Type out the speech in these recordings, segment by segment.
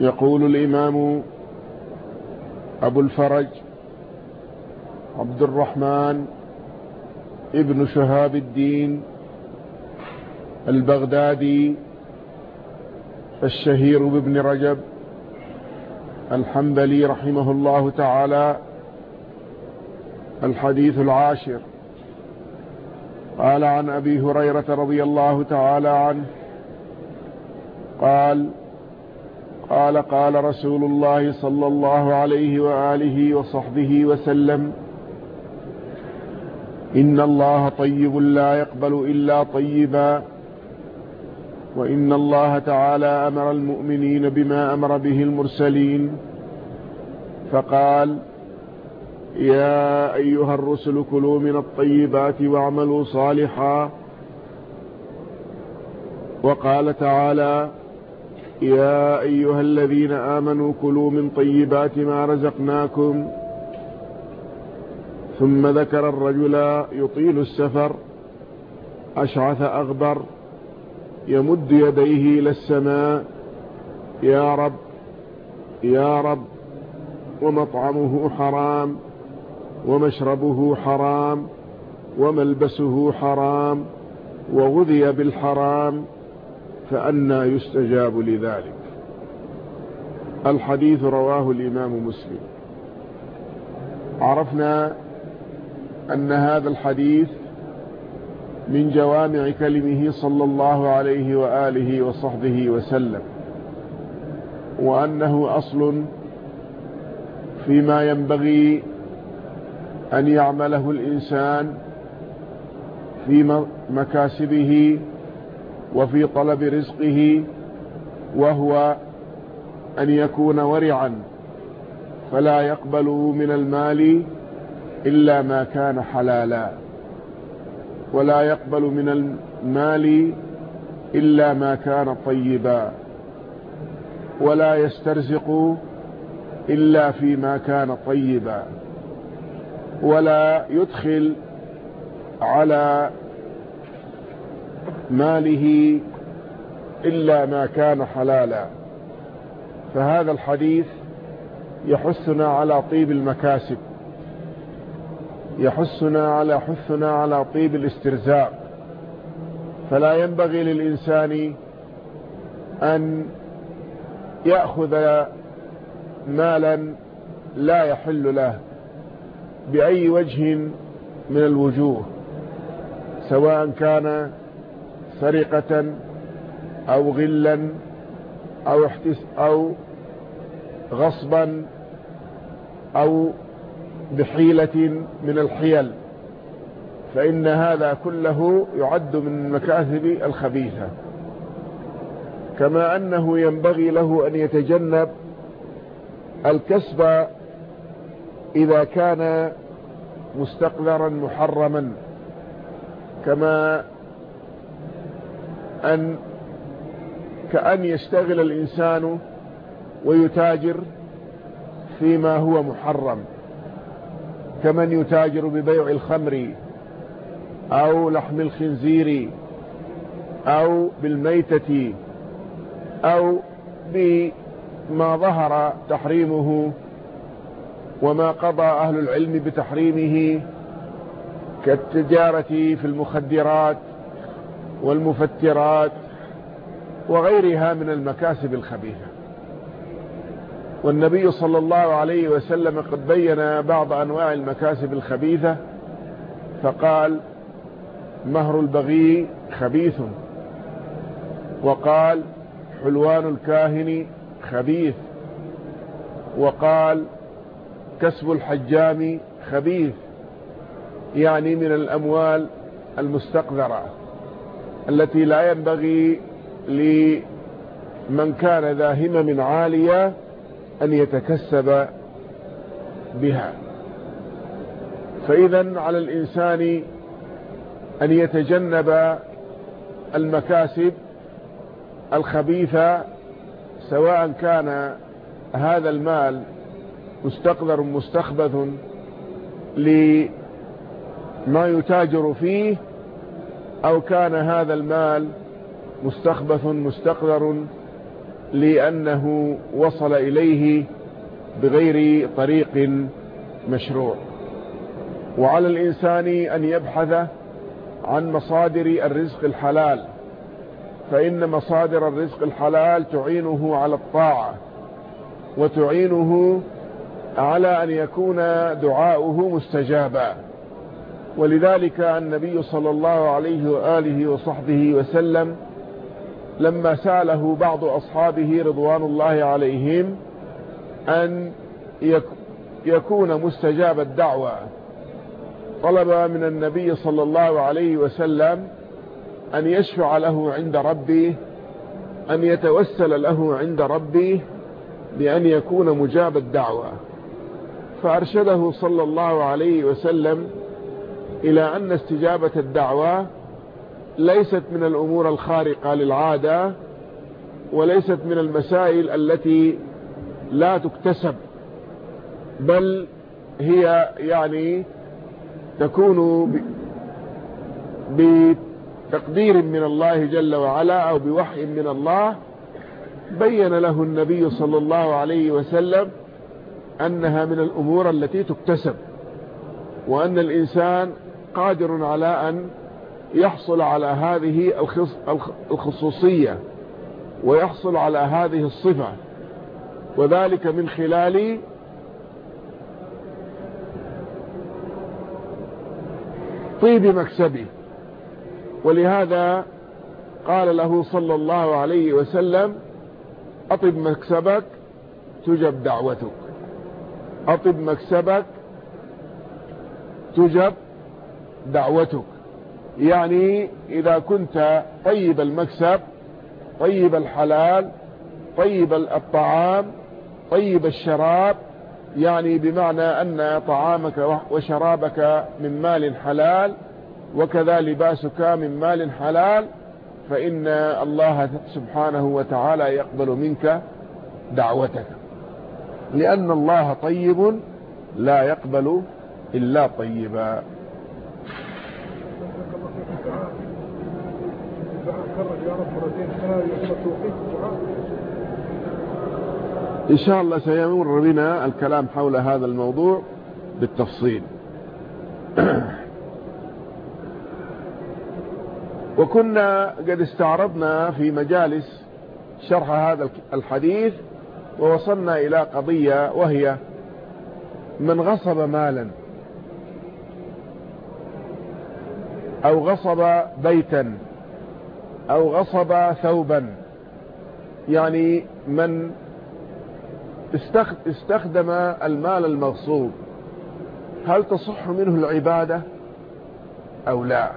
يقول الإمام أبو الفرج عبد الرحمن ابن شهاب الدين البغدادي الشهير بابن رجب الحنبلي رحمه الله تعالى الحديث العاشر. قال عن أبي هريرة رضي الله تعالى عنه قال قال قال رسول الله صلى الله عليه وآله وصحبه وسلم إن الله طيب لا يقبل إلا طيبا وإن الله تعالى أمر المؤمنين بما أمر به المرسلين فقال يا أيها الرسل كلوا من الطيبات واعملوا صالحا وقال تعالى يا أيها الذين آمنوا كلوا من طيبات ما رزقناكم ثم ذكر الرجل يطيل السفر أشعث أغبر يمد يديه إلى السماء يا رب يا رب ومطعمه حرام ومشربه حرام وملبسه حرام وغذي بالحرام فأنا يستجاب لذلك. الحديث رواه الإمام مسلم. عرفنا أن هذا الحديث من جوامع كلمه صلى الله عليه وآله وصحبه وسلم وأنه أصل فيما ينبغي أن يعمله الإنسان في مكاسبه وفي طلب رزقه وهو أن يكون ورعا فلا يقبل من المال إلا ما كان حلالا. ولا يقبل من المال إلا ما كان طيبا. ولا يسترزق إلا فيما كان طيبا. ولا يدخل على ماله إلا ما كان حلالا. فهذا الحديث يحثنا على طيب المكاسب يحثنا على حثنا على طيب الاسترزاق. فلا ينبغي للإنسان أن يأخذ مالا لا يحل له بأي وجه من الوجوه سواء كان سرقة أو غلا أو, احتس أو غصبا أو بحيلة من الحيل فإن هذا كله يعد من المكاسب الخبيثة. كما أنه ينبغي له أن يتجنب الكسب إذا كان مستقذرا محرما كما أن كأن يشتغل الإنسان ويتاجر فيما هو محرم كمن يتاجر ببيع الخمر أو لحم الخنزير أو بالميتة أو بما ظهر تحريمه وما قضى أهل العلم بتحريمه كالتجارة في المخدرات والمفترات وغيرها من المكاسب الخبيثة. والنبي صلى الله عليه وسلم قد بين بعض أنواع المكاسب الخبيثة فقال مهر البغي خبيث. وقال حلوان الكاهن خبيث. وقال كسب الحجام خبيث. يعني من الأموال المستقذرة. التي لا ينبغي لمن كان ذا همم عالية أن يتكسب بها. فإذا على الإنسان أن يتجنب المكاسب الخبيثة سواء كان هذا المال مستقذر مستخبث لما يتاجر فيه أو كان هذا المال مستخبث مستقذر لأنه وصل إليه بغير طريق مشروع. وعلى الإنسان أن يبحث عن مصادر الرزق الحلال فإن مصادر الرزق الحلال تعينه على الطاعة وتعينه على أن يكون دعاؤه مستجابا. ولذلك النبي صلى الله عليه وآله وصحبه وسلم لما سأله بعض أصحابه رضوان الله عليهم أن يكون مستجاب الدعوة. طلب من النبي صلى الله عليه وسلم أن يشفع له عند ربه أن يتوسل له عند ربه بأن يكون مجاب الدعوة. فأرشده صلى الله عليه وسلم إلى أن استجابة الدعوة ليست من الأمور الخارقة للعادة وليست من المسائل التي لا تكتسب بل هي يعني تكون بتقدير من الله جل وعلا أو بوحي من الله. بين له النبي صلى الله عليه وسلم أنها من الأمور التي تكتسب. وأن الإنسان قادر على أن يحصل على هذه الخصوصية ويحصل على هذه الصفة. وذلك من خلال طيب مكسبه. ولهذا قال له صلى الله عليه وسلم أطب مكسبك تجب دعوتك. أطب مكسبك تجب دعوتك. يعني إذا كنت طيب المكسب طيب الحلال طيب الطعام طيب الشراب يعني بمعنى أن طعامك وشرابك من مال حلال وكذا لباسك من مال حلال فإن الله سبحانه وتعالى يقبل منك دعوتك. لأن الله طيب لا يقبل إلا طيبا. إن شاء الله سيمر بنا الكلام حول هذا الموضوع بالتفصيل. وكنا قد استعرضنا في مجالس شرح هذا الحديث ووصلنا إلى قضية وهي من غصب مالا أو غصب بيتا أو غصب ثوبا. يعني من استخدم المال المغصوب هل تصح منه العبادة أو لا؟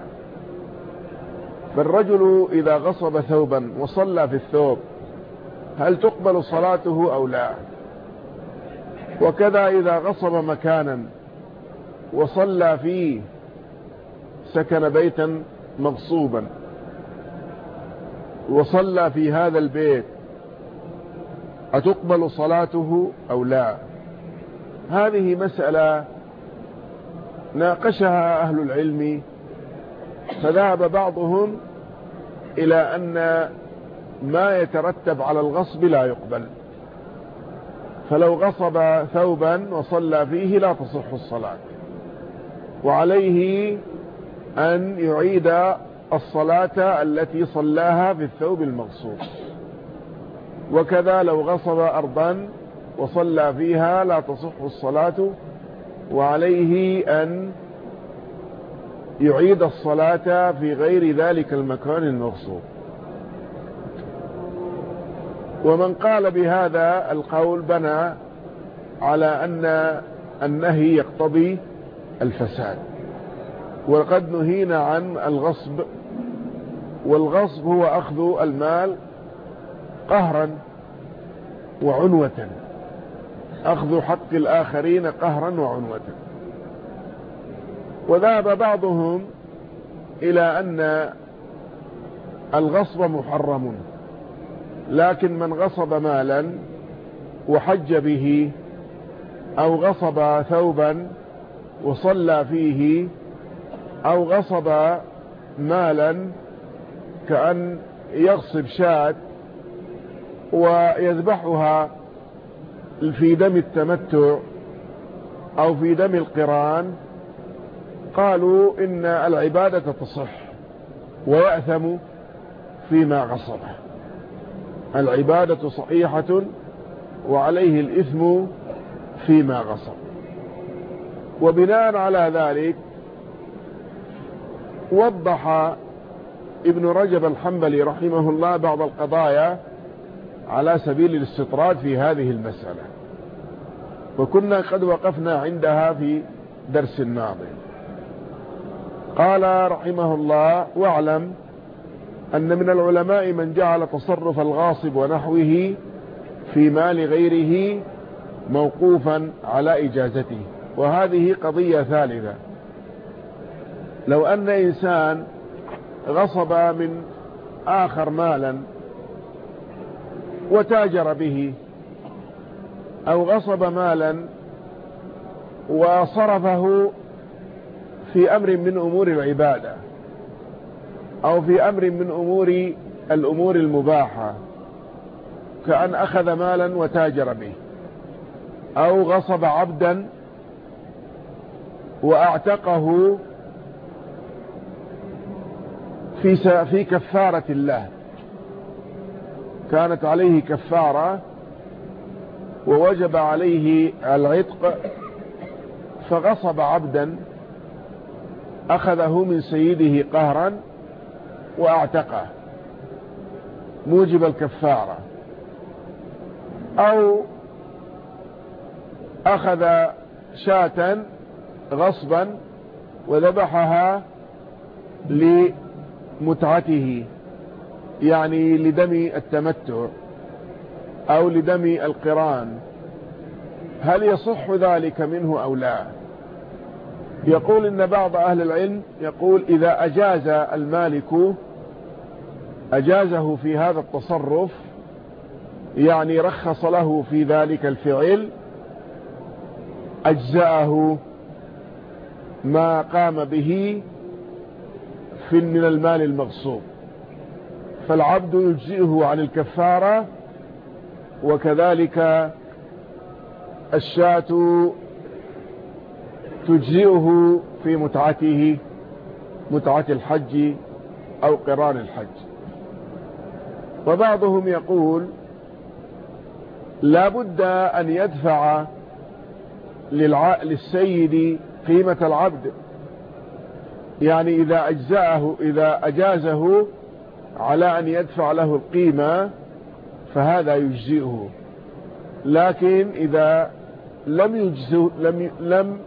فالرجل إذا غصب ثوبا وصلى في الثوب هل تقبل صلاته أو لا؟ وكذا إذا غصب مكانا وصلى فيه سكن بيتا مغصوبا وصلى في هذا البيت. أتقبل صلاته أو لا؟ هذه مسألة ناقشها أهل العلم فذهب بعضهم إلى أن ما يترتب على الغصب لا يقبل. فلو غصب ثوبا وصلى فيه لا تصح الصلاة. وعليه أن يعيد الصلاة التي صلاها في الثوب المغصوب. وكذا لو غصب أرضا وصلى فيها لا تصح الصلاة وعليه أن يعيد الصلاة في غير ذلك المكان المغصوب. ومن قال بهذا القول بنى على أن النهي يقتضي الفساد. وقد نهينا عن الغصب والغصب هو أخذ المال قهرا وعنوة أخذ حق الآخرين قهرا وعنوة. وذهب بعضهم إلى أن الغصب محرم لكن من غصب مالا وحج به أو غصب ثوبا وصلى فيه أو غصب مالا كأن يغصب شاة ويذبحها في دم التمتع أو في دم القران قالوا إن العبادة تصح ويأثم فيما غصبه العبادة صحيحة وعليه الإثم فيما غصب. وبناء على ذلك وضح ابن رجب الحنبلي رحمه الله بعض القضايا على سبيل الاستطراد في هذه المسألة. وكنا قد وقفنا عندها في درس الماضي قال رحمه الله واعلم أن من العلماء من جعل تصرف الغاصب ونحوه في مال غيره موقوفا على إجازته. وهذه قضية ثالثة. لو أن إنسان غصب من آخر مالا وتاجر به أو غصب مالا وصرفه في أمر من أمور العبادة أو في أمر من أمور الأمور المباحة كأن أخذ مالا وتاجر به أو غصب عبدا وأعتقه في في كفارة الله. كانت عليه كفارة ووجب عليه العتق فغصب عبدا أخذه من سيده قهرا وأعتقه. موجب الكفارة. أو أخذ شاة غصبا وذبحها لمتعته يعني لدم التمتع أو لدم القران. هل يصح ذلك منه أو لا؟ يقول إن بعض أهل العلم يقول إذا أجاز المالك أجازه في هذا التصرف يعني رخص له في ذلك الفعل أجزأه ما قام به في من المال المغصوب فالعبد يجزئه عن الكفارة وكذلك الشاة تجزئه في متعته متعة الحج أو قران الحج. وبعضهم يقول لا بد أن يدفع للسيد قيمة العبد. يعني إذا أجزأه إذا أجازه على أن يدفع له القيمة فهذا يجزئه. لكن إذا لم يجزه لم لم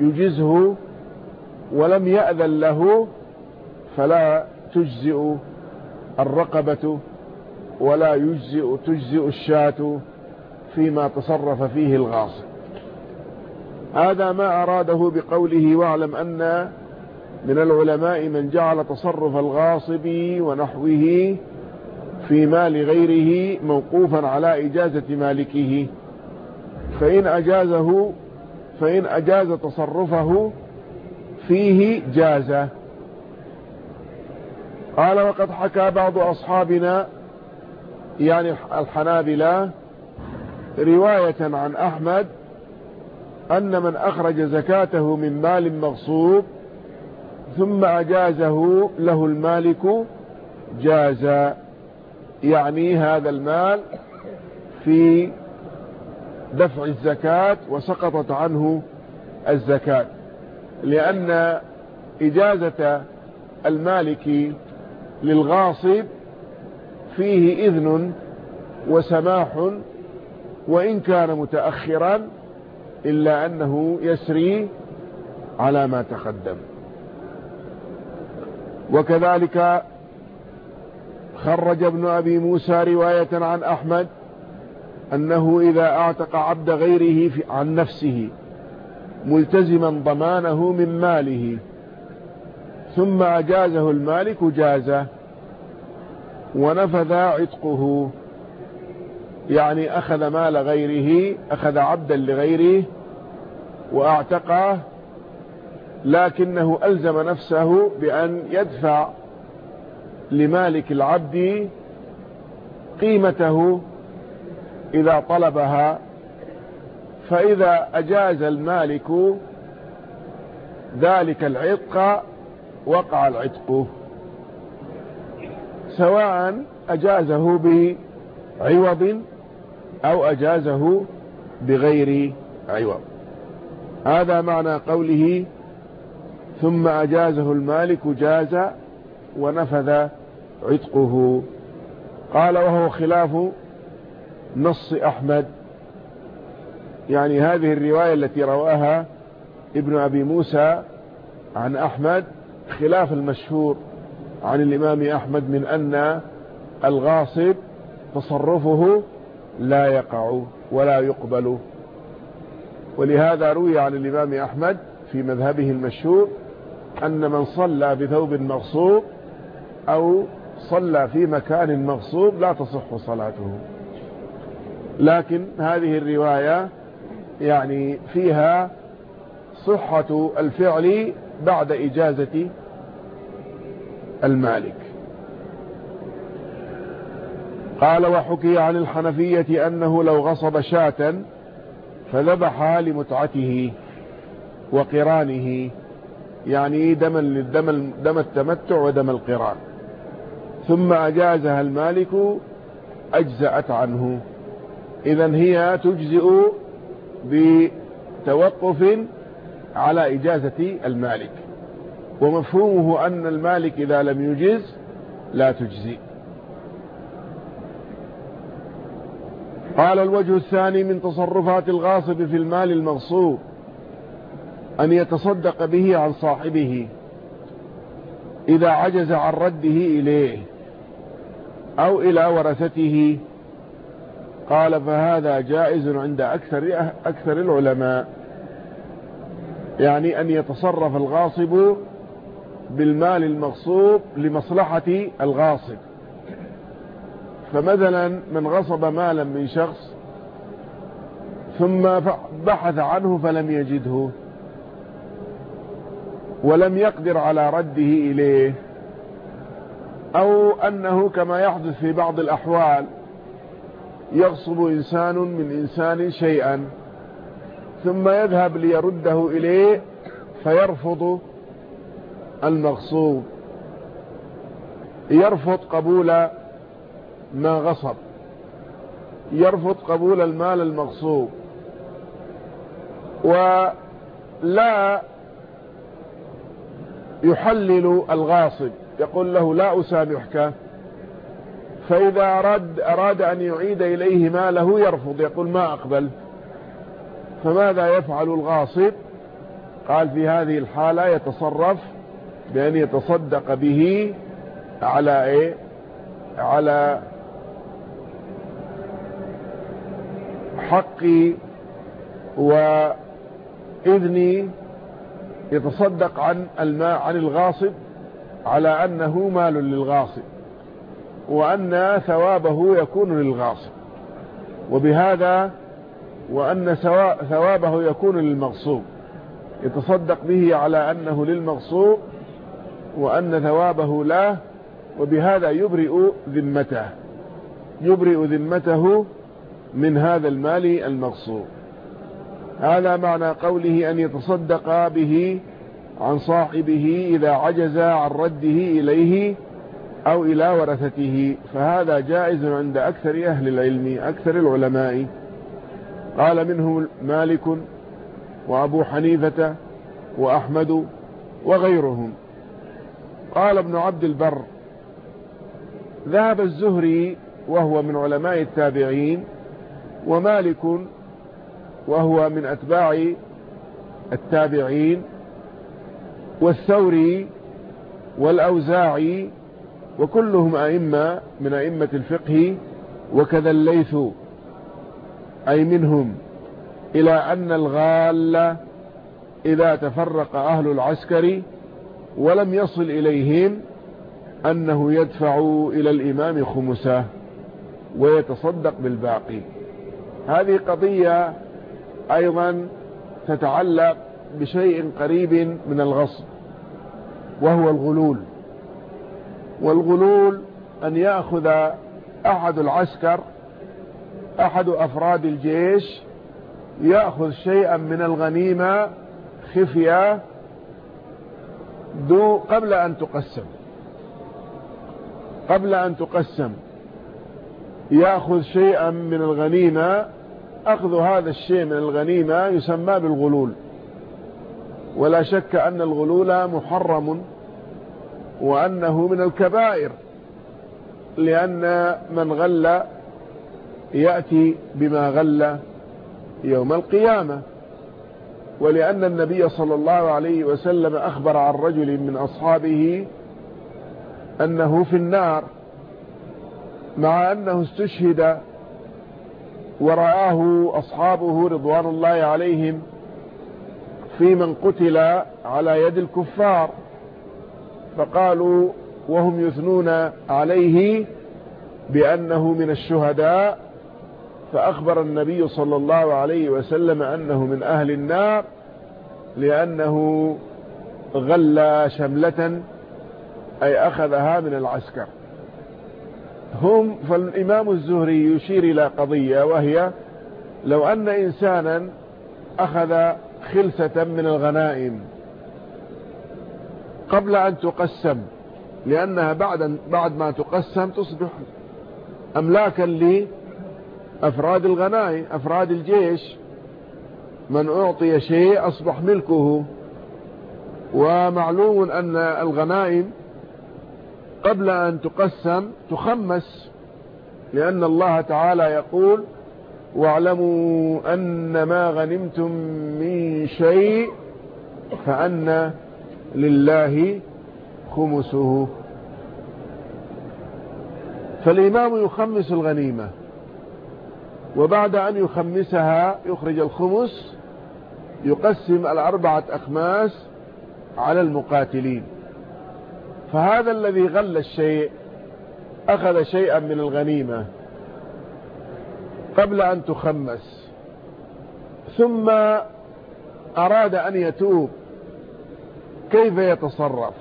يجزه ولم يأذن له فلا تجزئ الرقبة ولا يجزئ تجزئ الشاة فيما تصرف فيه الغاصب. هذا ما أراده بقوله واعلم أن من العلماء من جعل تصرف الغاصب ونحوه في مال غيره موقوفا على إجازة مالكه. فإن أجازه فإن أجاز تصرفه فيه جاز. قال وقد حكى بعض أصحابنا يعني الحنابلة رواية عن أحمد أن من أخرج زكاته من مال مغصوب ثم أجازه له المالك جاز يعني هذا المال في دفع الزكاة وسقطت عنه الزكاة. لأن إجازة المالك للغاصب فيه إذن وسماح وإن كان متأخرا إلا أنه يسري على ما تقدم. وكذلك خرج ابن أبي موسى رواية عن أحمد أنه إذا أعتق عبد غيره عن نفسه ملتزما ضمانه من ماله ثم أجازه المالك جازه ونفذ عتقه. يعني أخذ مال غيره أخذ عبدا لغيره وأعتقه لكنه ألزم نفسه بأن يدفع لمالك العبد قيمته إذا طلبها. فإذا أجاز المالك ذلك العتق وقع العتق. سواء أجازه بعوض أو أجازه بغير عوض. هذا معنى قوله ثم أجازه المالك جاز ونفذ عتقه. قال وهو خلاف نص أحمد. يعني هذه الرواية التي رواها ابن أبي موسى عن أحمد خلاف المشهور عن الإمام أحمد من أن الغاصب تصرفه لا يقع ولا يقبل. ولهذا روي عن الإمام أحمد في مذهبه المشهور أن من صلى بثوب مغصوب أو صلى في مكان مغصوب لا تصح صلاته. لكن هذه الرواية يعني فيها صحة الفعل بعد إجازة المالك. قال وحكي عن الحنفية أنه لو غصب شاة فذبحها لمتعته وقرانه يعني دم للدم دم التمتع ودم القران. ثم أجازها المالك أجزأت عنه. إذا هي تجزئ بتوقف على إجازة المالك. ومفهومه أن المالك إذا لم يجز لا تجزي قال الوجه الثاني من تصرفات الغاصب في المال المغصوب. أن يتصدق به عن صاحبه إذا عجز عن رده إليه أو إلى ورثته. قال فهذا جائز عند أكثر, أكثر العلماء يعني أن يتصرف الغاصب بالمال المغصوب لمصلحة الغاصب. فمثلا من غصب مالا من شخص ثم بحث عنه فلم يجده. ولم يقدر على رده إليه أو أنه كما يحدث في بعض الأحوال يغصب إنسان من إنسان شيئا ثم يذهب ليرده إليه فيرفض المغصوب يرفض قبول ما غصب يرفض قبول المال المغصوب ولا يحلل الغاصب. يقول له لا أسامحك. فإذا أراد, أراد أن يعيد إليه ماله يرفض. يقول ما أقبل. فماذا يفعل الغاصب؟ قال في هذه الحالة يتصرف بأن يتصدق به على إيه؟ على حقي وإذني يتصدق عن الماء عن الغاصب على أنه مال للغاصب وأن ثوابه يكون للغاصب. وبهذا وأن ثوابه يكون للمغصوب. يتصدق به على أنه للمغصوب وأن ثوابه له وبهذا يبرئ ذمته. يبرئ ذمته من هذا المال المغصوب. هذا معنى قوله أن يتصدق به عن صاحبه إذا عجز عن رده إليه أو إلى ورثته. فهذا جائز عند أكثر أهل العلم أكثر العلماء. قال منهم مالك وأبو حنيفة وأحمد وغيرهم. قال ابن عبد البر ذهب الزهري وهو من علماء التابعين ومالك وهو من أتباع التابعين والثوري والأوزاعي وكلهم أئمة من أئمة الفقه وكذا الليث أي منهم إلى أن الغال إذا تفرق أهل العسكر ولم يصل إليهم أنه يدفع إلى الإمام خمسة ويتصدق بالباقي. هذه قضية أيضا تتعلق بشيء قريب من الغصب وهو الغلول. والغلول أن يأخذ أحد العسكر أحد أفراد الجيش يأخذ شيئا من الغنيمة خفية دو قبل أن تقسم. قبل أن تقسم يأخذ شيئا من الغنيمة أخذ هذا الشيء من الغنيمة يسمى بالغلول. ولا شك أن الغلول محرم وأنه من الكبائر لأن من غل يأتي بما غل يوم القيامة. ولأن النبي صلى الله عليه وسلم أخبر عن رجل من أصحابه أنه في النار مع أنه استشهد ورآه أصحابه رضوان الله عليهم في من قتل على يد الكفار فقالوا وهم يثنون عليه بأنه من الشهداء فأخبر النبي صلى الله عليه وسلم أنه من أهل النار لأنه غلى شملة أي أخذها من العسكر. هم فالإمام الزهري يشير إلى قضية وهي لو أن إنسانا أخذ خلسة من الغنائم قبل أن تقسم لأنها بعد, بعد ما تقسم تصبح أملاكا لأفراد الغنائم أفراد الجيش. من أعطي شيء أصبح ملكه ومعلوم أن الغنائم قبل أن تقسم تخمس لأن الله تعالى يقول واعلموا أن ما غنمتم من شيء فأن لله خمسه. فالإمام يخمس الغنيمة وبعد أن يخمسها يخرج الخمس يقسم الأربعة أخماس على المقاتلين. فهذا الذي غل الشيء أخذ شيئا من الغنيمة قبل أن تخمس. ثم أراد أن يتوب. كيف يتصرف؟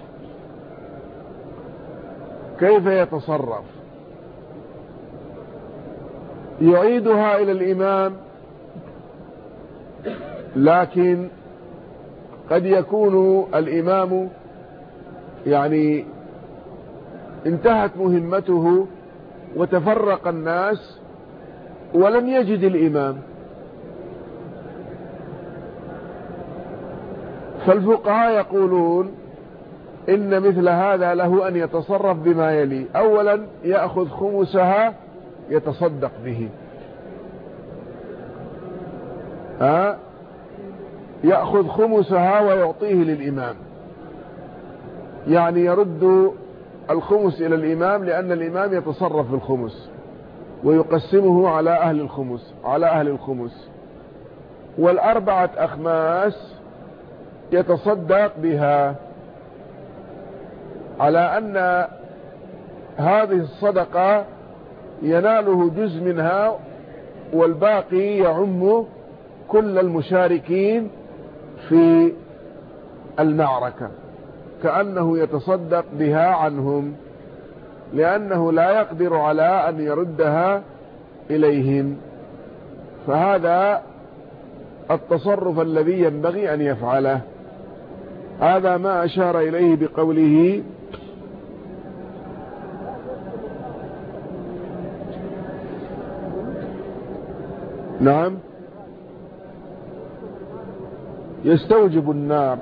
كيف يتصرف؟ يعيدها إلى الإمام لكن قد يكون الإمام يعني انتهت مهمته وتفرق الناس ولم يجد الإمام. فالفقهاء يقولون إن مثل هذا له أن يتصرف بما يلي. أولا يأخذ خمسها يتصدق به. ها؟ يأخذ خمسها ويعطيه للإمام. يعني يرد الخمس إلى الإمام لأن الإمام يتصرف بالخمس ويقسمه على أهل الخمس على أهل الخمس. والأربعة أخماس يتصدق بها على أن هذه الصدقة يناله جزء منها والباقي يعم كل المشاركين في المعركة. كأنه يتصدق بها عنهم لأنه لا يقدر على أن يردها إليهم. فهذا التصرف الذي ينبغي أن يفعله. هذا ما أشار إليه بقوله نعم. يستوجب النار.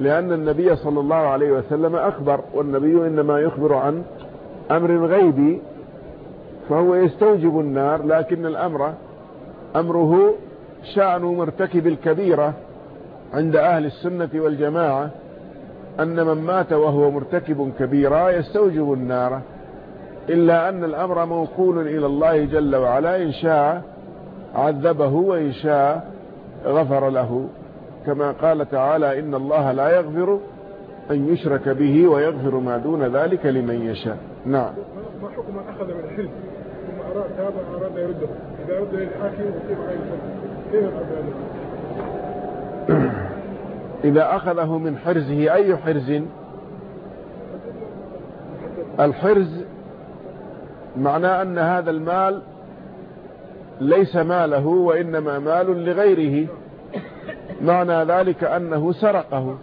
لأن النبي صلى الله عليه وسلم أخبر والنبي إنما يخبر عن أمر غيبي فهو يستوجب النار لكن الأمر أمره شأن مرتكب الكبيرة عند أهل السنة والجماعة أن من مات وهو مرتكب كبيرة يستوجب النار إلا أن الأمر موكول إلى الله جل وعلا إن شاء عذبه وإن شاء غفر له. كما قال تعالى إن الله لا يغفر أن يشرك به ويغفر ما دون ذلك لمن يشاء. نعم. ما حكم من أخذ من الحلم؟ ثم أراد تاب أراد يرده. إذا رد للحاكم وكيف كيف إذا أخذه من حرزه أي حرز؟ الحرز معناه أن هذا المال ليس ماله وإنما مال لغيره. معنى ذلك أنه سرقه.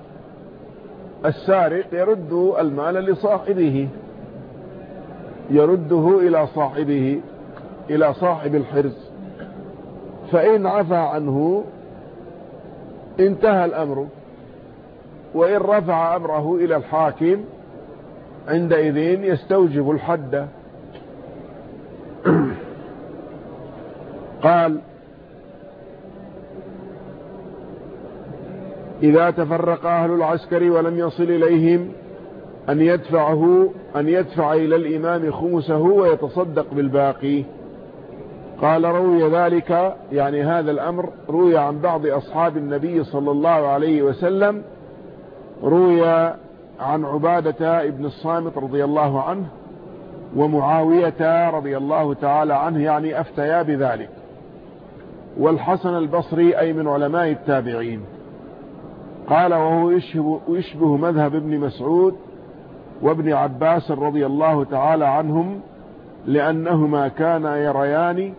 السارق يرد المال لصاحبه. يرده إلى صاحبه إلى صاحب الحرز. فإن عفى عنه انتهى الأمر. وإن رفع أمره إلى الحاكم عندئذ يستوجب الحد. قال إذا تفرق أهل العسكر ولم يصل إليهم أن يدفعه أن يدفع إلى الإمام خمسه ويتصدق بالباقي. قال روي ذلك يعني هذا الأمر روي عن بعض أصحاب النبي صلى الله عليه وسلم روي عن عبادة ابن الصامت رضي الله عنه ومعاوية رضي الله تعالى عنه يعني أفتيا بذلك. والحسن البصري أي من علماء التابعين. قال وهو يشبه, يشبه مذهب ابن مسعود وابن عباس رضي الله تعالى عنهم لأنهما كانا يريان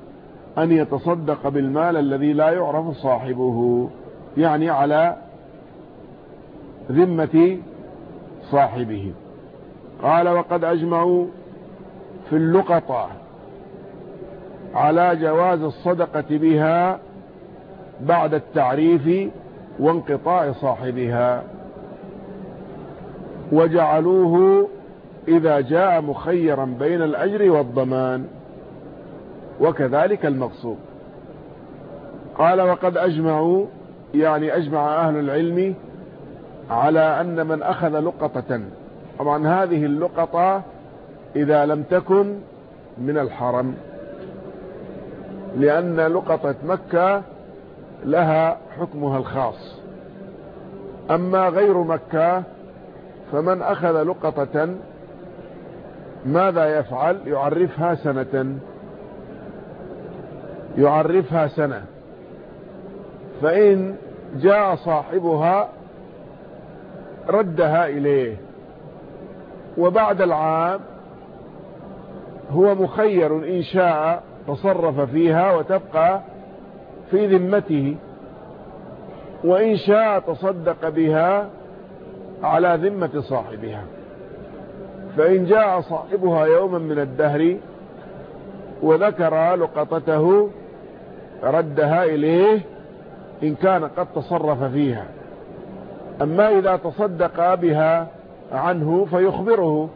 أن يتصدق بالمال الذي لا يعرف صاحبه يعني على ذمة صاحبه. قال وقد أجمعوا في اللقطة على جواز الصدقة بها بعد التعريف وانقطاع صاحبها. وجعلوه إذا جاء مخيرا بين الأجر والضمان. وكذلك المقصود. قال وقد أجمعوا يعني أجمع أهل العلم على أن من أخذ لقطة. طبعا هذه اللقطة إذا لم تكن من الحرم. لأن لقطة مكة لها حكمها الخاص. أما غير مكة فمن أخذ لقطة ماذا يفعل؟ يعرفها سنة. يعرفها سنة. فإن جاء صاحبها ردها إليه. وبعد العام هو مخير إن شاء تصرف فيها وتبقى في ذمته وإن شاء تصدق بها على ذمة صاحبها. فإن جاء صاحبها يوما من الدهر وذكر لقطته ردها إليه إن كان قد تصرف فيها. أما إذا تصدق بها عنه فيخبره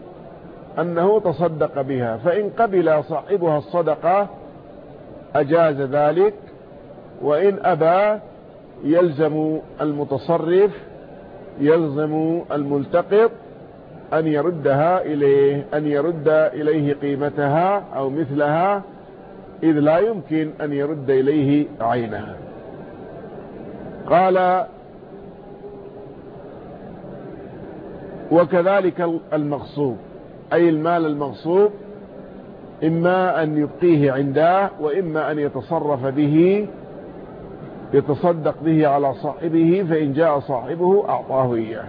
أنه تصدق بها. فإن قبل صاحبها الصدقة أجاز ذلك وإن أبى يلزم المتصرف يلزم الملتقط أن يردها إليه أن يرد إليه قيمتها أو مثلها إذ لا يمكن أن يرد إليه عينها. قال وكذلك المغصوب أي المال المغصوب إما أن يبقيه عنده وإما أن يتصرف به يتصدق به على صاحبه فإن جاء صاحبه أعطاه إياه.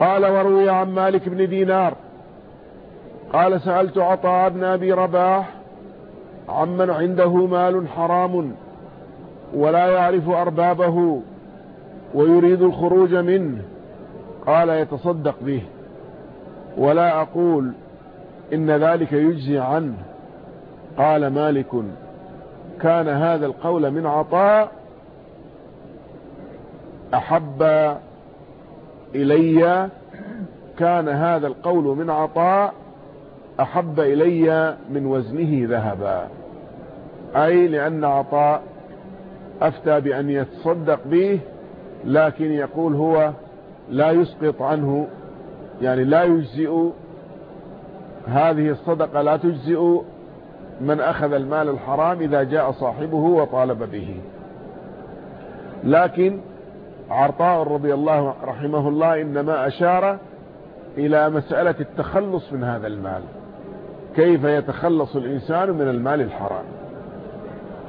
قال وروي عن مالك بن دينار قال سألت عطاء بن أبي رباح عمن عنده مال حرام ولا يعرف أربابه ويريد الخروج منه. قال يتصدق به. ولا أقول إن ذلك يجزي عنه. قال مالك. كان هذا القول من عطاء أحب إلي كان هذا القول من عطاء أحب إلي من وزنه ذهبا. أي لأن عطاء أفتى بأن يتصدق به لكن يقول هو لا يسقط عنه يعني لا يجزئ. هذه الصدقة لا تجزئ. من أخذ المال الحرام إذا جاء صاحبه وطالب به. لكن عرطاء رضي الله رحمه الله إنما أشار إلى مسألة التخلص من هذا المال. كيف يتخلص الإنسان من المال الحرام؟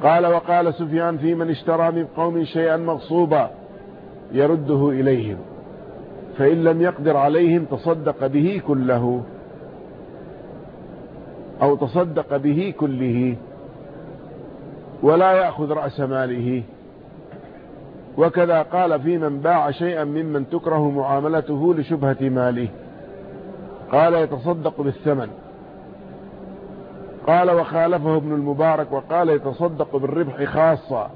قال وقال سفيان في من اشترى من قوم شيئا مغصوبا يرده إليهم فإن لم يقدر عليهم تصدق به كله. أو تصدق به كله ولا يأخذ رأس ماله. وكذا قال في من باع شيئا ممن تكره معاملته لشبهة ماله. قال يتصدق بالثمن. قال وخالفه ابن المبارك وقال يتصدق بالربح خاصة.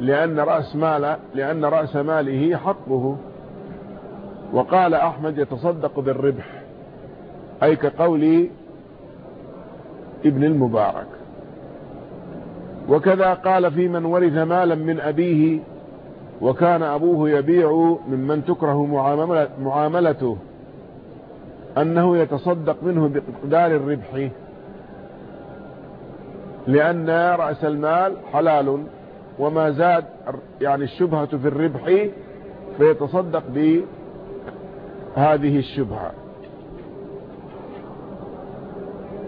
لأن رأس مال لأن رأس ماله حقه. وقال أحمد يتصدق بالربح. أي كقول ابن المبارك. وكذا قال في من ورث مالا من أبيه وكان أبوه يبيع ممن تكره معاملته أنه يتصدق منه بقدار الربح لأن رأس المال حلال وما زاد يعني الشبهة في الربح فيتصدق بهذه الشبهة.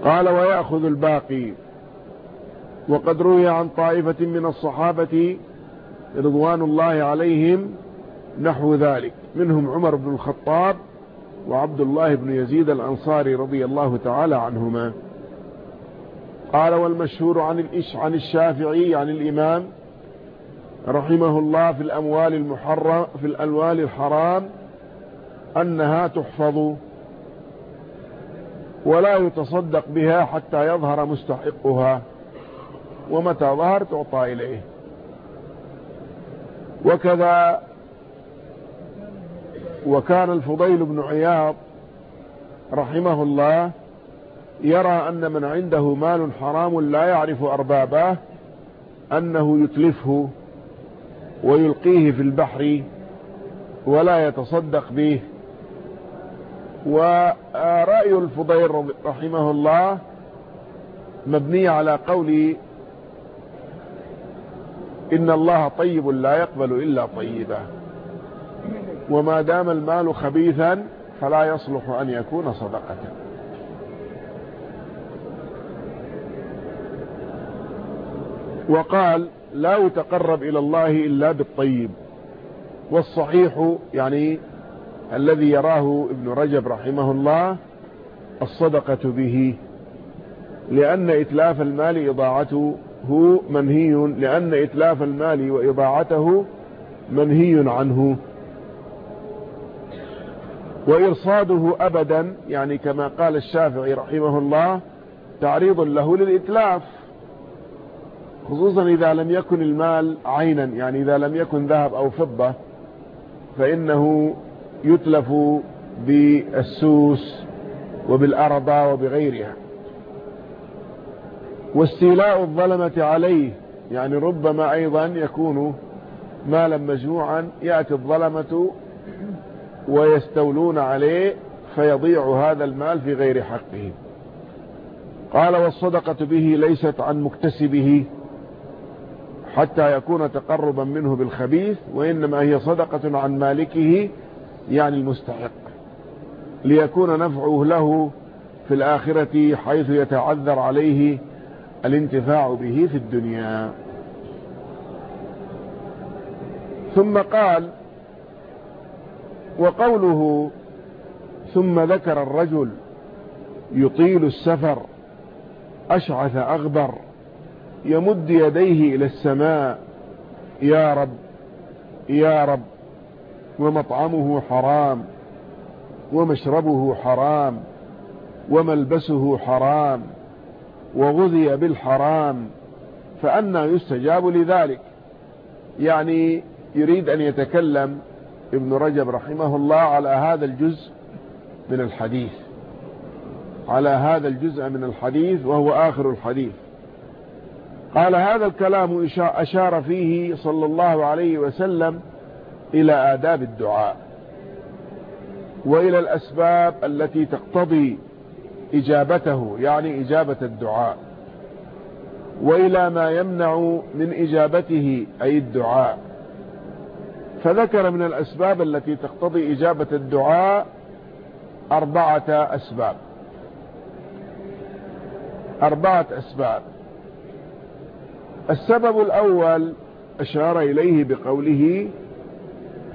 قال ويأخذ الباقي. وقد روي عن طائفة من الصحابة رضوان الله عليهم نحو ذلك. منهم عمر بن الخطاب وعبد الله بن يزيد الأنصاري رضي الله تعالى عنهما. قال والمشهور عن الإش عن الشافعي عن الإمام رحمه الله في الأموال المحرم في الأموال الحرام أنها تحفظ ولا يتصدق بها حتى يظهر مستحقها. ومتى ظهر تعطى إليه. وكذا وكان الفضيل بن عياض رحمه الله يرى أن من عنده مال حرام لا يعرف أربابه أنه يتلفه ويلقيه في البحر ولا يتصدق به. ورأي الفضيل رحمه الله مبني على قول إن الله طيب لا يقبل إلا طيبا وما دام المال خبيثا فلا يصلح أن يكون صدقة. وقال لا يتقرب إلى الله إلا بالطيب. والصحيح يعني الذي يراه ابن رجب رحمه الله الصدقة به لأن إتلاف المال إضاعته منهي لأن إتلاف المال وإضاعته منهي عنه. وإرصاده أبدا يعني كما قال الشافعي رحمه الله تعريض له للإتلاف خصوصا إذا لم يكن المال عينا يعني إذا لم يكن ذهب أو فضة فإنه يتلف بالسوس وبالأرضى وبغيرها. واستيلاء الظلمة عليه يعني ربما أيضا يكون مالا مجموعا يأتي الظلمة ويستولون عليه فيضيع هذا المال في غير حقه. قال والصدقة به ليست عن مكتسبه حتى يكون تقربا منه بالخبيث وإنما هي صدقة عن مالكه يعني المستحق ليكون نفعه له في الآخرة حيث يتعذر عليه الانتفاع به في الدنيا. ثم قال وقوله ثم ذكر الرجل يطيل السفر أشعث أغبر يمد يديه إلى السماء يا رب يا رب ومطعمه حرام ومشربه حرام وملبسه حرام وغذي بالحرام فأنا يستجاب لذلك. يعني يريد أن يتكلم ابن رجب رحمه الله على هذا الجزء من الحديث. على هذا الجزء من الحديث وهو آخر الحديث. قال هذا الكلام أشار فيه صلى الله عليه وسلم إلى آداب الدعاء وإلى الأسباب التي تقتضي إجابته يعني إجابة الدعاء وإلى ما يمنع من إجابته أي الدعاء. فذكر من الأسباب التي تقتضي إجابة الدعاء أربعة أسباب. أربعة أسباب. السبب الأول أشار إليه بقوله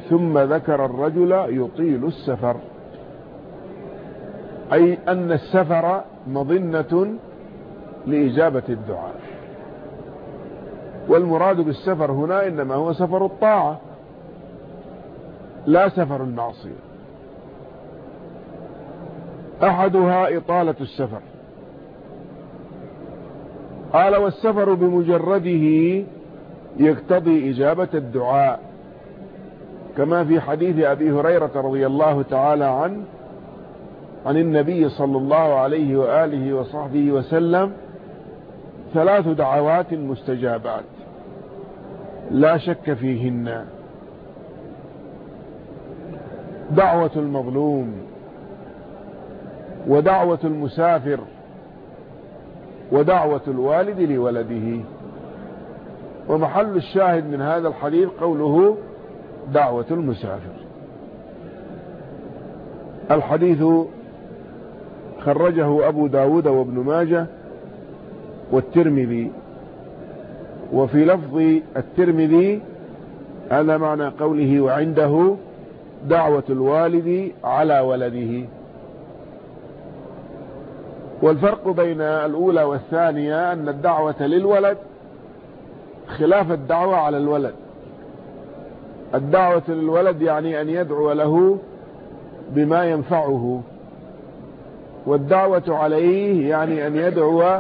ثم ذكر الرجل يطيل السفر. أي أن السفر مظنة لإجابة الدعاء. والمراد بالسفر هنا إنما هو سفر الطاعة لا سفر المعصية. أحدها إطالة السفر. قال والسفر بمجرده يقتضي إجابة الدعاء. كما في حديث أبي هريرة رضي الله تعالى عنه عن النبي صلى الله عليه وآله وصحبه وسلم ثلاث دعوات مستجابات لا شك فيهن. دعوة المظلوم ودعوة المسافر ودعوة الوالد لولده. ومحل الشاهد من هذا الحديث قوله دعوة المسافر. الحديث خرجه أبو داود وابن ماجه والترمذي وفي لفظ الترمذي هذا معنى قوله وعنده دعوة الوالد على ولده. والفرق بين الأولى والثانية أن الدعوة للولد خلاف الدعوة على الولد. الدعوة للولد يعني أن يدعو له بما ينفعه والدعوة عليه يعني أن يدعو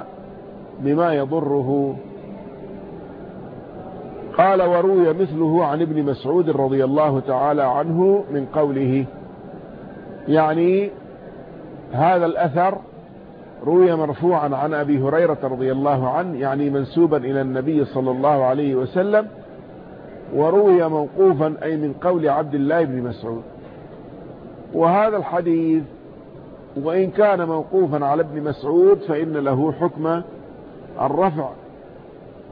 بما يضره. قال وروي مثله عن ابن مسعود رضي الله تعالى عنه من قوله يعني هذا الأثر روي مرفوعا عن أبي هريرة رضي الله عنه يعني منسوبا إلى النبي صلى الله عليه وسلم وروي موقوفا أي من قول عبد الله بن مسعود. وهذا الحديث وإن كان موقوفا على ابن مسعود فإن له حكم الرفع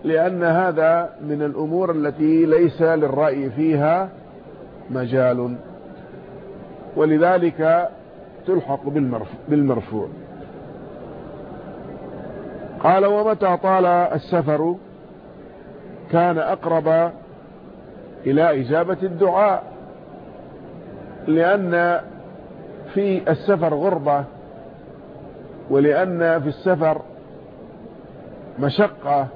لأن هذا من الأمور التي ليس للرأي فيها مجال. ولذلك تلحق بالمرفوع. قال ومتى طال السفر؟ كان أقرب إلى إجابة الدعاء لأن في السفر غربة ولأن في السفر مشقة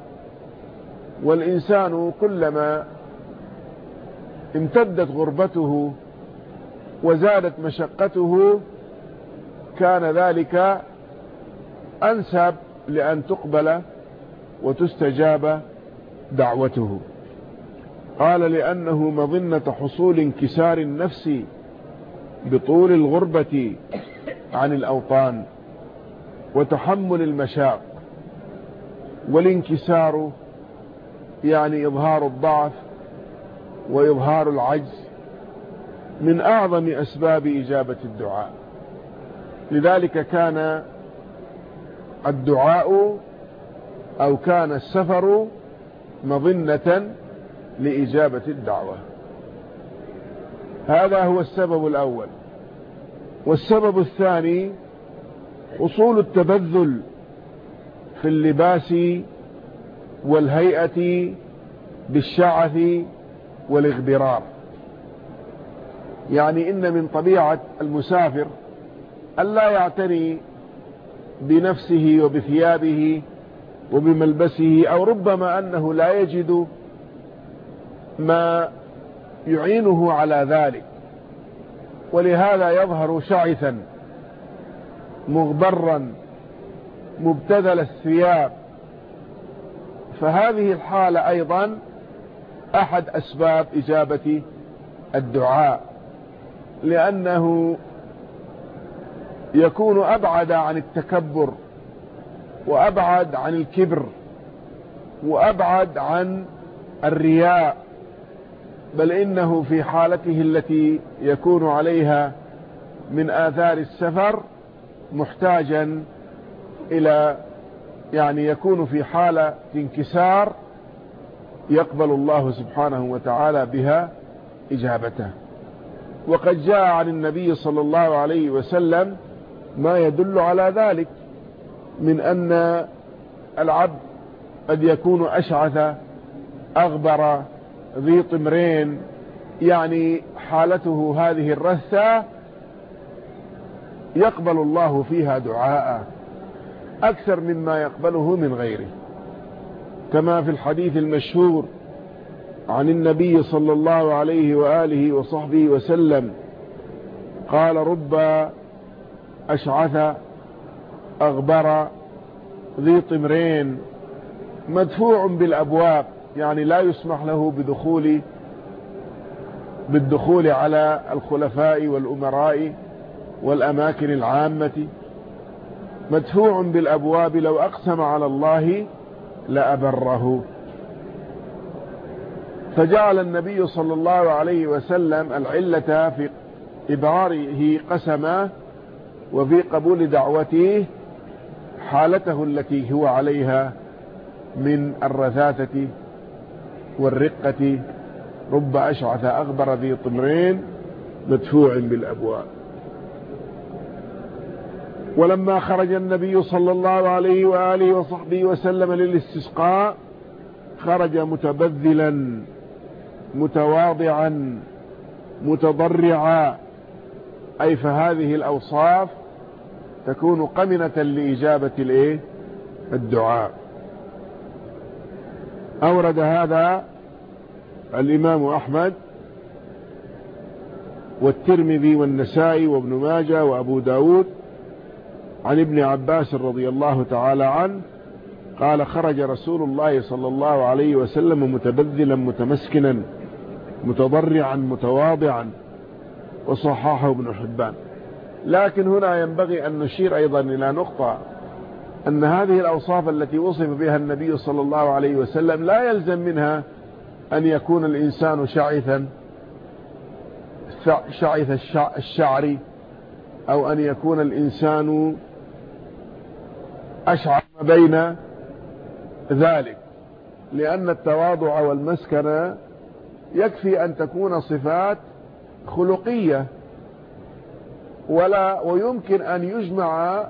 والإنسان كلما امتدت غربته وزادت مشقته كان ذلك أنسب لأن تقبل وتستجاب دعوته. قال لأنه مظنة حصول انكسار النفس بطول الغربة عن الأوطان وتحمل المشاق والانكسار يعني إظهار الضعف وإظهار العجز من أعظم أسباب إجابة الدعاء. لذلك كان الدعاء أو كان السفر مظنة لإجابة الدعوة. هذا هو السبب الأول. والسبب الثاني وصول التبذل في اللباس والهيئة بالشعث والاغبرار. يعني إن من طبيعة المسافر ألا يعتني بنفسه وبثيابه وبملبسه أو ربما أنه لا يجد ما يعينه على ذلك. ولهذا يظهر شعثا مغبرا مبتذل الثياب فهذه الحالة أيضا أحد أسباب إجابة الدعاء لأنه يكون أبعد عن التكبر وأبعد عن الكبر وأبعد عن الرياء. بل إنه في حالته التي يكون عليها من آثار السفر محتاجا إلى يعني يكون في حالة انكسار يقبل الله سبحانه وتعالى بها إجابته. وقد جاء عن النبي صلى الله عليه وسلم ما يدل على ذلك من أن العبد قد يكون أشعث أغبر ذي طمرين يعني حالته هذه الرثة يقبل الله فيها دعاء أكثر مما يقبله من غيره. كما في الحديث المشهور عن النبي صلى الله عليه وآله وصحبه وسلم قال رب أشعث أغبر ذي طمرين مدفوع بالأبواب يعني لا يسمح له بدخول بالدخول على الخلفاء والأمراء والأماكن العامة. مدفوع بالأبواب لو أقسم على الله لأبره. فجعل النبي صلى الله عليه وسلم العلة في إبراره قسما وفي قبول دعوته حالته التي هو عليها من الرثاثة والرقة رب أشعث أغبر ذي طمرين مدفوع بالأبواب. ولما خرج النبي صلى الله عليه وآله وصحبه وسلم للاستسقاء خرج متبذلا متواضعا متضرعا. أي فهذه الأوصاف تكون قمنة لإجابة؟ الدعاء. أورد هذا الإمام أحمد والترمذي والنسائي وابن ماجه وأبو داود عن ابن عباس رضي الله تعالى عنه قال خرج رسول الله صلى الله عليه وسلم متبذلا متمسكنا متضرعا متواضعا وصححه ابن حبان. لكن هنا ينبغي أن نشير أيضا إلى نقطة أن هذه الأوصاف التي وصف بها النبي صلى الله عليه وسلم لا يلزم منها أن يكون الإنسان شعثا شعث الشعر أو أن يكون الإنسان أشعر بين ذلك. لأن التواضع والمسكنة يكفي أن تكون صفات خلقية ولا ويمكن أن يجمع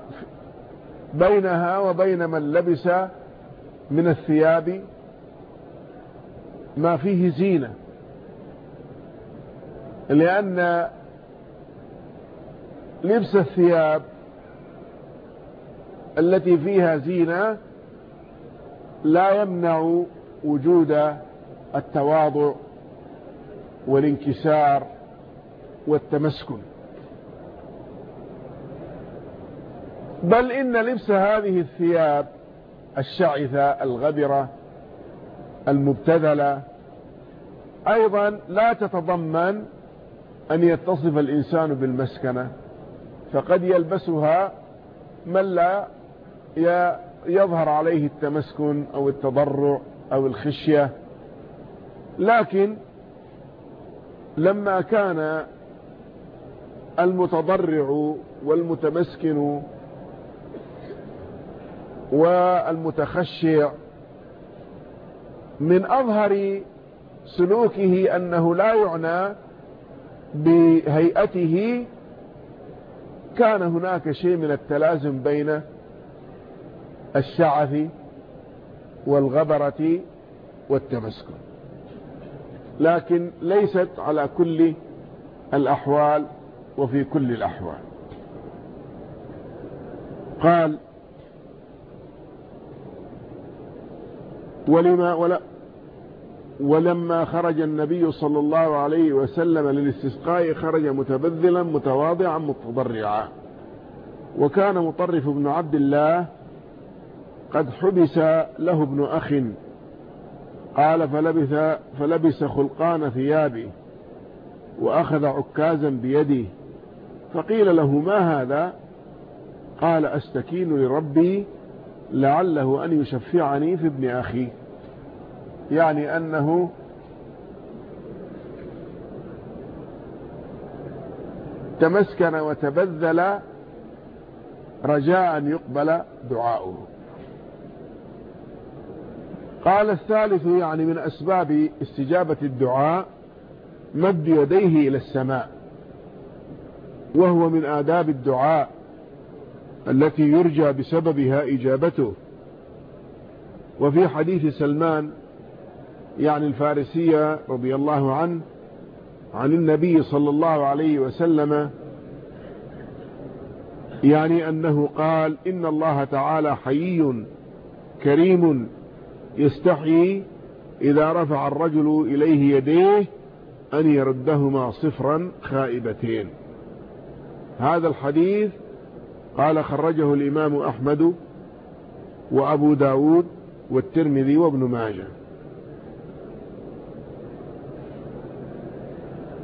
بينها وبين من لبس من الثياب ما فيه زينة. لأن لبس الثياب التي فيها زينة لا يمنع وجود التواضع والانكسار والتمسكن. بل إن لبس هذه الثياب الشعثة الغبرة المبتذلة أيضا لا تتضمن أن يتصف الإنسان بالمسكنة فقد يلبسها من لا يظهر عليه التمسكن أو التضرع أو الخشية. لكن لما كان المتضرع والمتمسكن والمتخشع من أظهر سلوكه أنه لا يعنى بهيئته كان هناك شيء من التلازم بين الشعث والغبرة والتمسكن لكن ليست على كل الأحوال وفي كل الأحوال. قال ولما ولا ولما خرج النبي صلى الله عليه وسلم للاستسقاء خرج متبذلا متواضعا متضرعا. وكان مطرف بن عبد الله قد حبس له ابن أخ. قال فلبث, فلبس خلقان ثيابه وأخذ عكازا بيده. فقيل له ما هذا؟ قال أستكين لربي لعله أن يشفعني في ابن أخي. يعني أنه تمسكن وتبذل رجاء أن يقبل دعاؤه. قال الثالث يعني من أسباب استجابة الدعاء مد يديه إلى السماء وهو من آداب الدعاء. التي يرجى بسببها إجابته. وفي حديث سلمان يعني الفارسية رضي الله عنه عن النبي صلى الله عليه وسلم يعني أنه قال إن الله تعالى حيي كريم يستحيي إذا رفع الرجل إليه يديه أن يردهما صفرا خائبتين. هذا الحديث قال خرجه الإمام أحمد وأبو داود والترمذي وابن ماجه.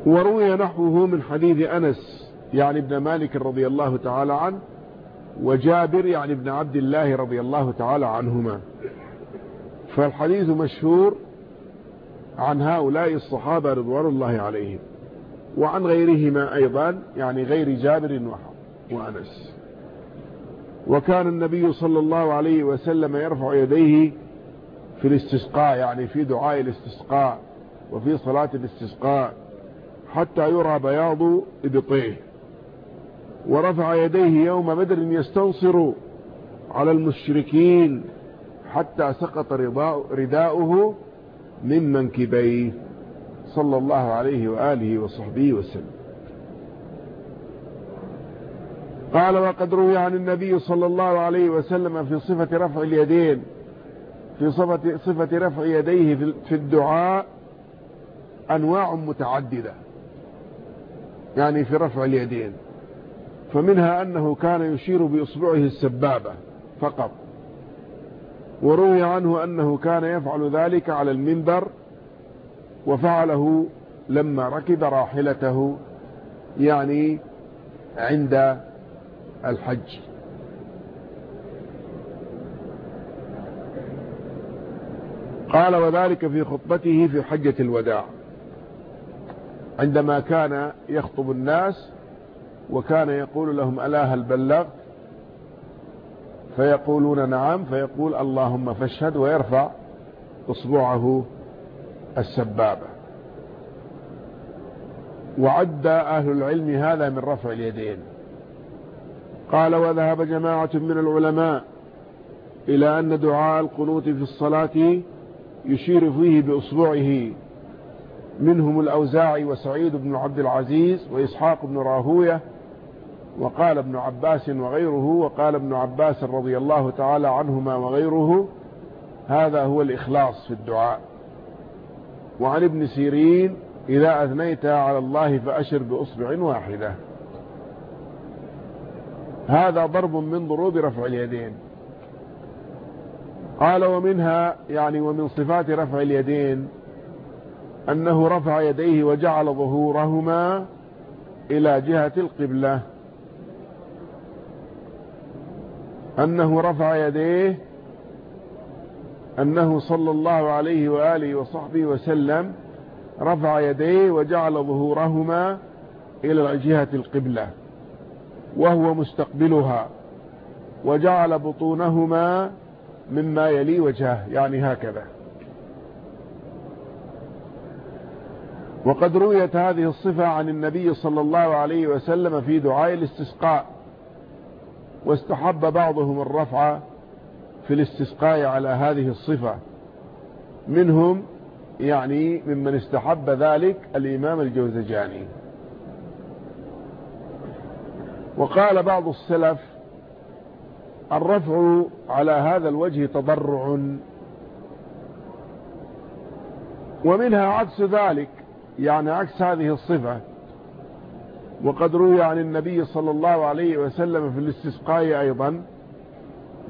وروي نحوه من حديث أنس يعني ابن مالك رضي الله تعالى عنه وجابر يعني ابن عبد الله رضي الله تعالى عنهما. فالحديث مشهور عن هؤلاء الصحابة رضوان الله عليهم وعن غيرهما أيضا يعني غير جابر وأنس. وكان النبي صلى الله عليه وسلم يرفع يديه في الاستسقاء يعني في دعاء الاستسقاء وفي صلاة الاستسقاء حتى يرى بياض إبطيه. ورفع يديه يوم بدر يستنصر على المشركين حتى سقط رداؤه من منكبيه. صلى الله عليه وآله وصحبه وسلم. قال وقد روي عن النبي صلى الله عليه وسلم في صفة رفع اليدين في صفة, صفة رفع يديه في الدعاء أنواع متعددة. يعني في رفع اليدين. فمنها أنه كان يشير بإصبعه السبابة فقط. وروي عنه أنه كان يفعل ذلك على المنبر وفعله لما ركب راحلته يعني عند الحج. قال وذلك في خطبته في حجة الوداع. عندما كان يخطب الناس وكان يقول لهم ألا هل بلغت؟ فيقولون نعم فيقول اللهم فاشهد ويرفع أصبعه السبابة وعد أهل العلم هذا من رفع اليدين. قال وذهب جماعة من العلماء إلى أن دعاء القنوت في الصلاة يشير فيه بأصبعه. منهم الأوزاعي وسعيد بن عبد العزيز وإسحاق بن راهوية وقال ابن عباس وغيره وقال ابن عباس رضي الله تعالى عنهما وغيره. هذا هو الإخلاص في الدعاء. وعن ابن سيرين إذا أثنيت على الله فأشر بأصبع واحدة. هذا ضرب من ضروب رفع اليدين. قال ومنها يعني ومن صفات رفع اليدين أنه رفع يديه وجعل ظهورهما إلى جهة القبلة. أنه رفع يديه أنه صلى الله عليه وآله وصحبه وسلم رفع يديه وجعل ظهورهما إلى جهة القبلة. وهو مستقبلها وجعل بطونهما مما يلي وجهه يعني هكذا. وقد رويت هذه الصفة عن النبي صلى الله عليه وسلم في دعاء الاستسقاء واستحب بعضهم الرفع في الاستسقاء على هذه الصفة. منهم يعني ممن استحب ذلك الإمام الجوزجاني. وقال بعض السلف الرفع على هذا الوجه تضرع. ومنها عكس ذلك يعني عكس هذه الصفة. وقد روي عن النبي صلى الله عليه وسلم في الاستسقاء أيضا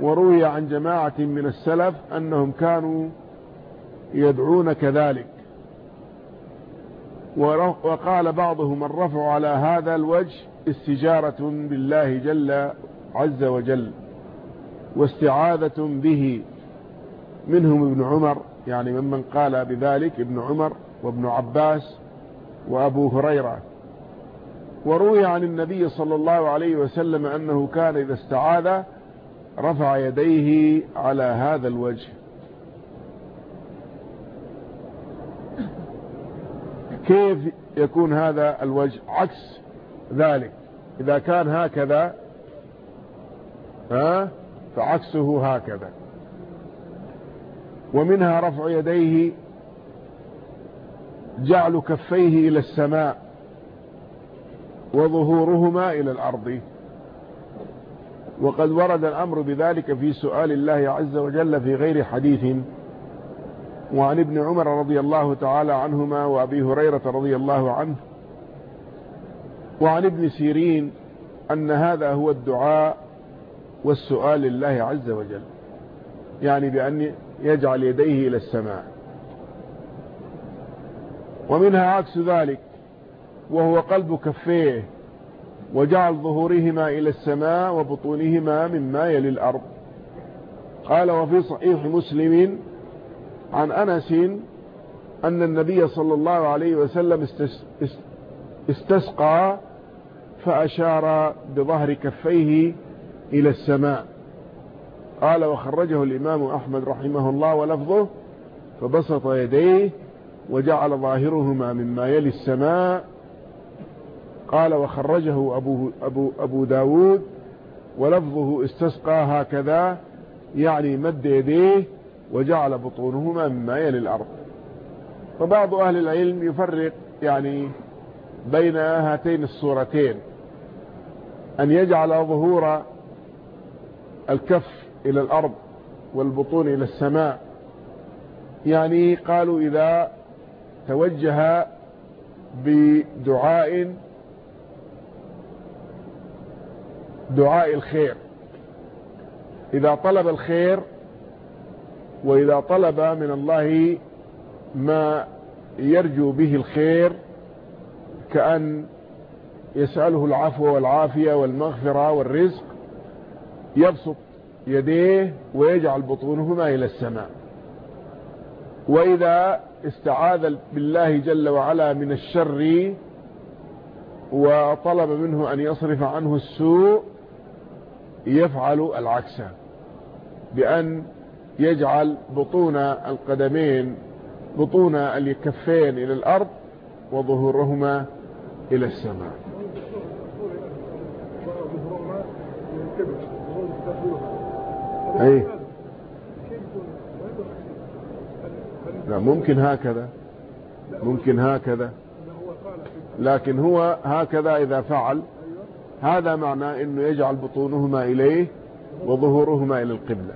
وروي عن جماعة من السلف أنهم كانوا يدعون كذلك. وقال بعضهم الرفع على هذا الوجه استجارة بالله جل عز وجل واستعاذة به منهم ابن عمر يعني ممن قال بذلك ابن عمر وابن عباس وأبو هريرة. وروي عن النبي صلى الله عليه وسلم أنه كان إذا استعاذ رفع يديه على هذا الوجه. كيف يكون هذا الوجه؟ عكس ذلك. إذا كان هكذا ها فعكسه هكذا. ومنها رفع يديه جعل كفيه إلى السماء وظهورهما إلى الأرض. وقد ورد الأمر بذلك في سؤال الله عز وجل في غير حديث وعن ابن عمر رضي الله تعالى عنهما وأبي هريرة رضي الله عنه وعن ابن سيرين أن هذا هو الدعاء والسؤال لله عز وجل يعني بأن يجعل يديه إلى السماء. ومنها عكس ذلك وهو قلب كفيه وجعل ظهورهما إلى السماء وبطونهما مما يلي الأرض. قال وفي صحيح مسلم عن أنس أن النبي صلى الله عليه وسلم استسقى فأشار بظهر كفيه إلى السماء. قال وخرجه الإمام أحمد رحمه الله ولفظه فبسط يديه وجعل ظاهرهما مما يلي السماء. قال وخرجه أبو, أبو, أبو داود ولفظه استسقى هكذا يعني مد يديه وجعل بطونهما مما يلي الأرض. فبعض أهل العلم يفرق يعني بين هاتين الصورتين. أن يجعل ظهور الكف إلى الأرض والبطون إلى السماء. يعني قالوا إذا توجه بدعاء دعاء الخير. إذا طلب الخير وإذا طلب من الله ما يرجو به الخير كأن يسأله العفو والعافية والمغفرة والرزق يبسط يديه ويجعل بطونهما إلى السماء. وإذا استعاذ بالله جل وعلا من الشر وطلب منه أن يصرف عنه السوء يفعل العكس بأن يجعل بطون القدمين بطون الكفين إلى الأرض وظهورهما إلى السماء. أي. لا ممكن هكذا. ممكن هكذا. لكن هو هكذا إذا فعل. هذا معنى أنه يجعل بطونهما إليه وظهورهما إلى القبلة.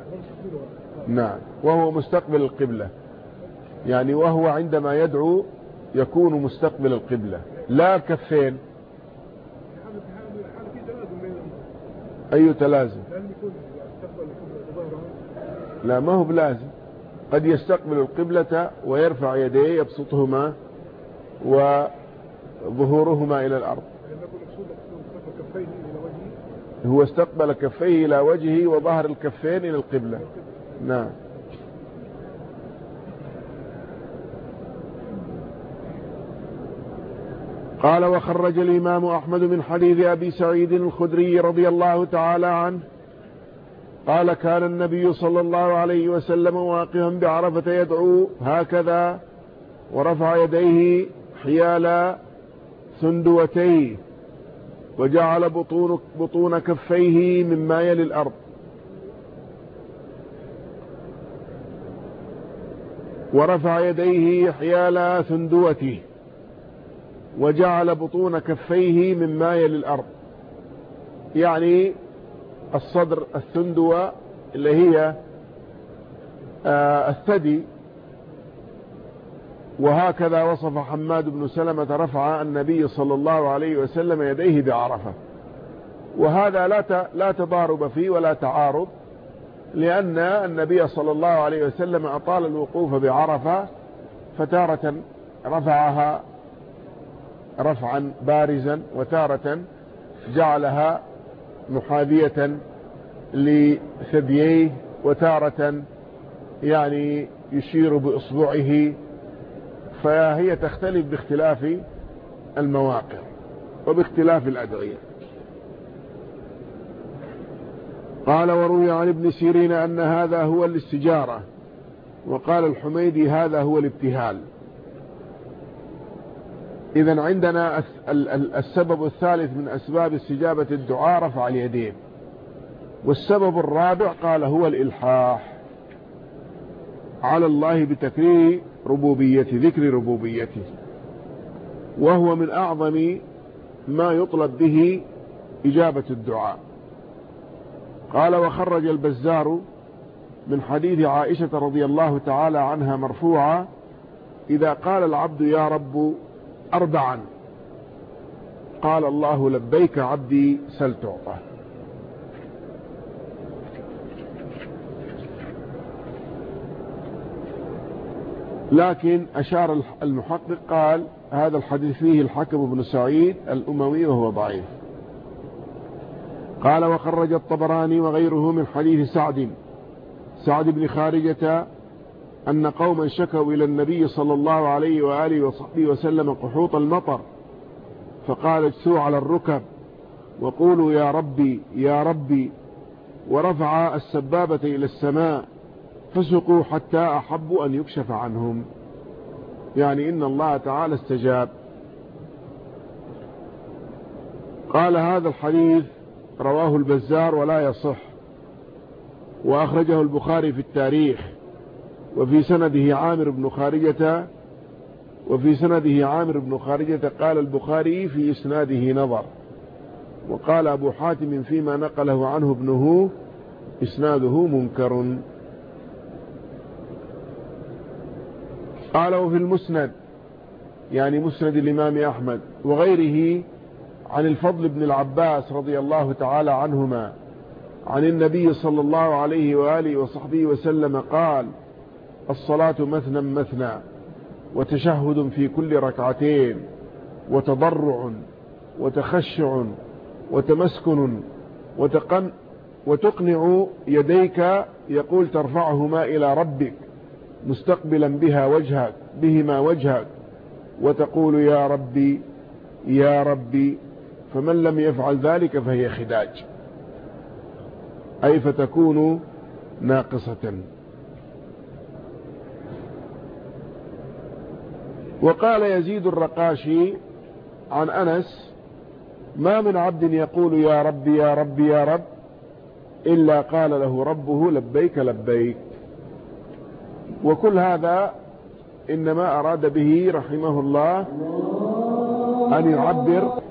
نعم. وهو مستقبل القبلة. يعني وهو عندما يدعو يكون مستقبل القبلة. لا كفين. أي تلازم. لا ما هو بلازم. قد يستقبل القبلة ويرفع يديه يبسطهما وظهورهما إلى الأرض. هو استقبل كفيه إلى وجهه وظهر الكفين إلى القبلة. نعم. قال وخرج الإمام أحمد من حديث أبي سعيد الخدري رضي الله تعالى عنه قال كان النبي صلى الله عليه وسلم واقفا بعرفة يدعو هكذا ورفع يديه حيال سندوتيه وجعل بطون, بطون كفيه مما يلي الأرض. ورفع يديه حيال ثندوته وجعل بطون كفيه مما يلي الأرض. يعني الصدر الثندوة اللي هي آه الثدي. وهكذا وصف حماد بن سلمة رفع النبي صلى الله عليه وسلم يديه بعرفة. وهذا لا لا تضارب فيه ولا تعارض لأن النبي صلى الله عليه وسلم أطال الوقوف بعرفة فتارة رفعها رفعا بارزا وتارة جعلها محاذية لثدييه وتارة يعني يشير بإصبعه فهي تختلف باختلاف المواقع وباختلاف الأدعية. قال وروي عن ابن سيرين أن هذا هو الاستجارة وقال الحميدي هذا هو الابتهال. إذا عندنا السبب الثالث من أسباب استجابة الدعاء رفع اليدين. والسبب الرابع قال هو الإلحاح. على الله بتكرير ربوبيته ذكر ربوبيته. وهو من أعظم ما يطلب به إجابة الدعاء. قال وخرج البزار من حديث عائشة رضي الله تعالى عنها مرفوعة إذا قال العبد يا رب أربعا. قال الله لبيك عبدي سل تعطى. لكن أشار المحقق قال هذا الحديث فيه الحكم بن سعيد الأموي وهو ضعيف. قال وخرج الطبراني وغيره من حديث سعد. سعد بن خارجة أن قوما شكوا إلى النبي صلى الله عليه وآله وصحبه وسلم قحوط المطر فقال اجسوا على الركب وقولوا يا ربي يا ربي ورفع السبابة إلى السماء فسقوا حتى أحبوا أن يكشف عنهم. يعني إن الله تعالى استجاب. قال هذا الحديث رواه البزار ولا يصح وأخرجه البخاري في التاريخ. وفي سنده عامر بن خارجة وفي سنده عامر بن خارجة قال البخاري في إسناده نظر وقال أبو حاتم فيما نقله عنه ابنه إسناده منكر. قال وفي المسند يعني مسند الإمام أحمد وغيره عن الفضل بن العباس رضي الله تعالى عنهما عن النبي صلى الله عليه وآله وصحبه وسلم قال الصلاة مثنى مثنى وتشهد في كل ركعتين وتضرع وتخشع وتمسكن وتقن وتقنع يديك يقول ترفعهما إلى ربك مستقبلا بها وجهك بهما وجهك وتقول يا ربي يا ربي فمن لم يفعل ذلك فهي خداج. أي فتكون ناقصة. وقال يزيد الرقاشي عن أنس ما من عبد يقول يا رب يا رب يا رب إلا قال له ربه لبيك لبيك. وكل هذا إنما أراد به رحمه الله أن يعبر